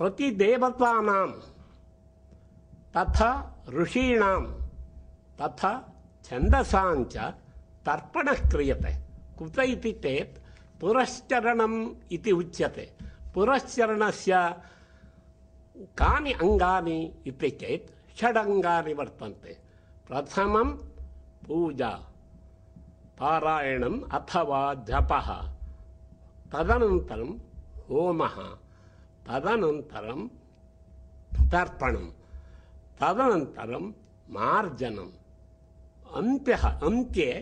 प्रतिदेवतानां तथा ऋषीणां तथा छन्दसां च तर्पणः क्रियते। कुत इति चेत् पुरश्चरणम् इति उच्यते। पुरश्चरणस्य कानि अङ्गानि इति चेत् षडङ्गानि वर्तन्ते। प्रथमं पूजा, पारायणम् अथवा जपः तदनन्तरं होमः। तदनन्तरं तर्पणं तदनन्तरं मार्जनम् अन्त्यः अन्त्ये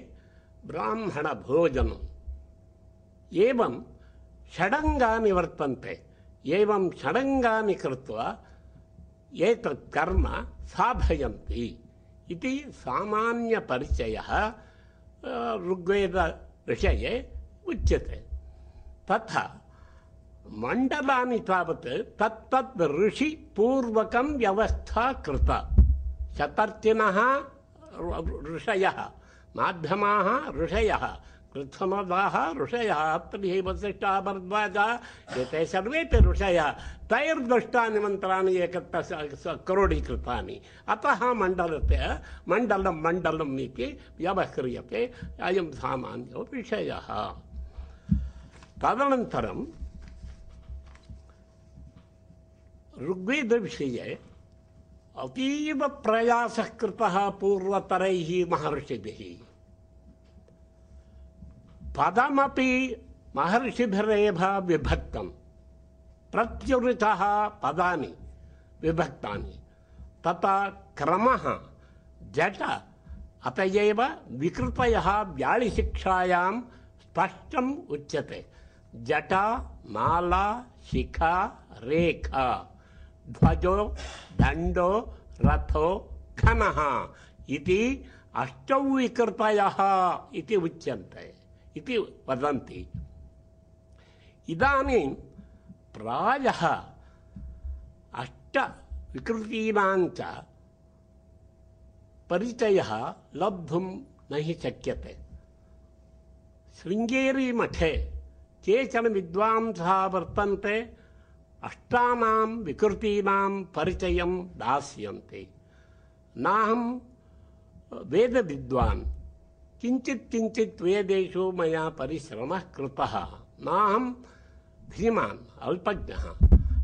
ब्राह्मणभोजनम्। एवं षडङ्गानि वर्तन्ते एवं षडङ्गानि कृत्वा एतत् कर्म साधयन्ति इति सामान्यपरिचयः अ, ऋग्वेदविषये उच्यते। तथा मण्डलानि तावत् व्यवस्था कृता शतर्थिनः ऋषयः माध्यमाः ऋषयः कृत्समदाः ऋषयः अत्रिः वसिष्ठः भरद्वाजः एते सर्वेपि ऋषयः तैर्दृष्टानि एकत्र क्रोडीकृतानि अतः मण्डलते मण्डलं मण्डलम् इति व्यवह्रियते अयं सामान्यो विषयः तदनन्तरं ऋग्वेदविषये अतीव प्रयासः कृतः पूर्वतरैः महर्षिभिः। पदमपि महर्षिभिरेव विभक्तं प्रत्युरितः पदानि विभक्तानि। तथा क्रमः जट अत एव विकृतयः स्पष्टम् उच्यते। जटा, माला, शिखा, रेखा। ध्वजो दण्डो रथो घनः इति अष्टौ विकृतयः इति उच्यन्ते इति वदन्ति इदानीं प्रायः अष्टविकृतीनां च परिचयः केचन विद्वांसः वर्तन्ते अष्टानां विकृतीनां परिचयं दास्यन्ति। नाहं वेदविद्वान्, किञ्चित् किञ्चित् वेदेषु मया परिश्रमः कृतः। नाहं धीमान्, अल्पज्ञः।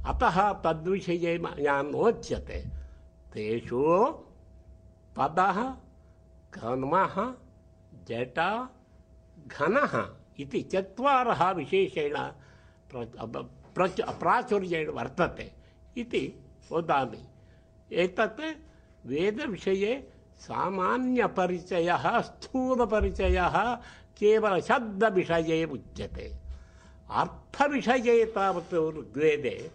अतः तद्विषये मया नोच्यते। तेषु पदः क्रमः जटा, घनः इति चत्वारः विशेषेण प्रच प्राचुर्येण वर्तते इति वदामि। एतत् वेदविषये सामान्यपरिचयः, स्थूलपरिचयः केवलशब्दविषये उच्यते। अर्थविषये तावत् ऋग्वेदे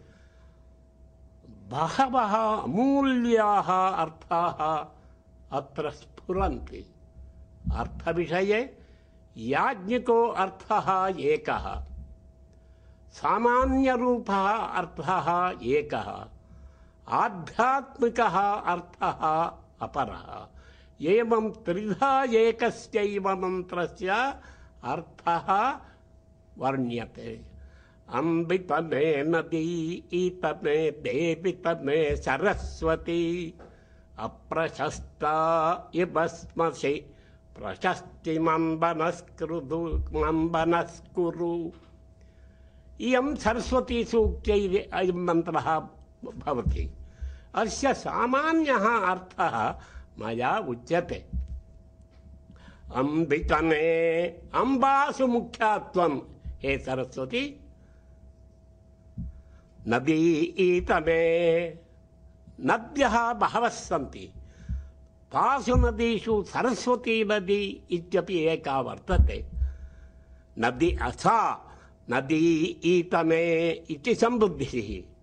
बहवः अमूल्याः अर्थाः अत्र स्फुरन्ति। अर्थविषये याज्ञिको अर्थः एकः। सामान्यरूपः अर्थः एकः, आध्यात्मिकः अर्थः अपरः। एवं त्रिधा एकस्यैव मन्त्रस्य अर्थः वर्ण्यते। अम्बितमे नदी, ईतमे देवितमे सरस्वती। अप्रशस्ता इवस्मसि प्रशस्तिमम्बनस्कृदु, मम्बनस्कुरु। इयं सरस्वतीसूक्त्यैः अयं मन्त्रः भवति। अस्य सामान्यः अर्थः मया उच्यते। अम्बासु मुख्यात्वं हे सरस्वती! नदी ईतमे नद्यः बहवः सन्ति। तासु नदीषु सरस्वती नदी इत्यपि एका वर्तते। नदी असा नदी ईतमे इति सम्बुद्धिः।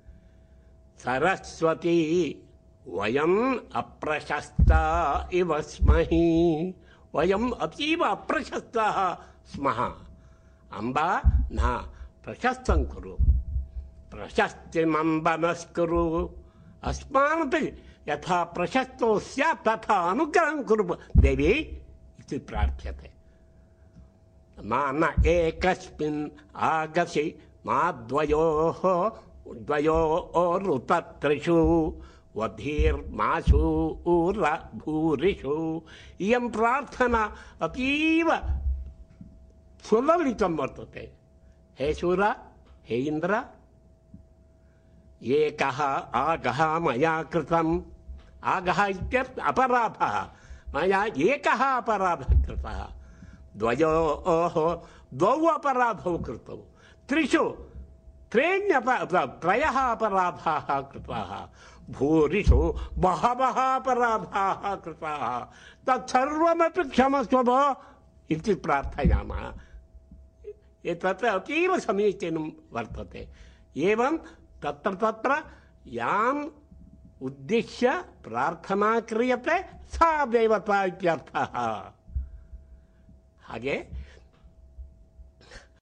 सरस्वती वयम् अप्रशस्ता इव स्महि। वयम् अतीव अप्रशस्ताः स्मः। अम्बा, न, प्रशस्तं कुरु। प्रशस्तिमम्बनस्कुरु अस्मानपि यथा प्रशस्तो स्यात् तथा अनुग्रहं कुरु। देवी, इति प्रार्थ्यते। मा न एकस्मिन् आगसि मा द्वयोः द्वयोरुतत्रिषु वधीर्मासु ऊर भूरिषु इयं प्रार्थना अतीव सुललितं वर्तते। हे शूर हे इन्द्र, एकः आगः मया कृतम्। आगः इत्यर्थ अपराधः। मया एकः अपराधः कृतः। द्वयोः द्वौ अपराधौ कृतौ त्रिषु त्रीण्यप त्रयः अपराधाः कृताः भूरिषु बहवः अपराधाः कृताः तत्सर्वमपि क्षमस्व भो इति प्रार्थयामः। एतत् अतीव समीचीनं वर्तते। एवं तत्र तत्र याम् उद्दिश्य प्रार्थना क्रियते सा देवता इत्यर्थः। 하게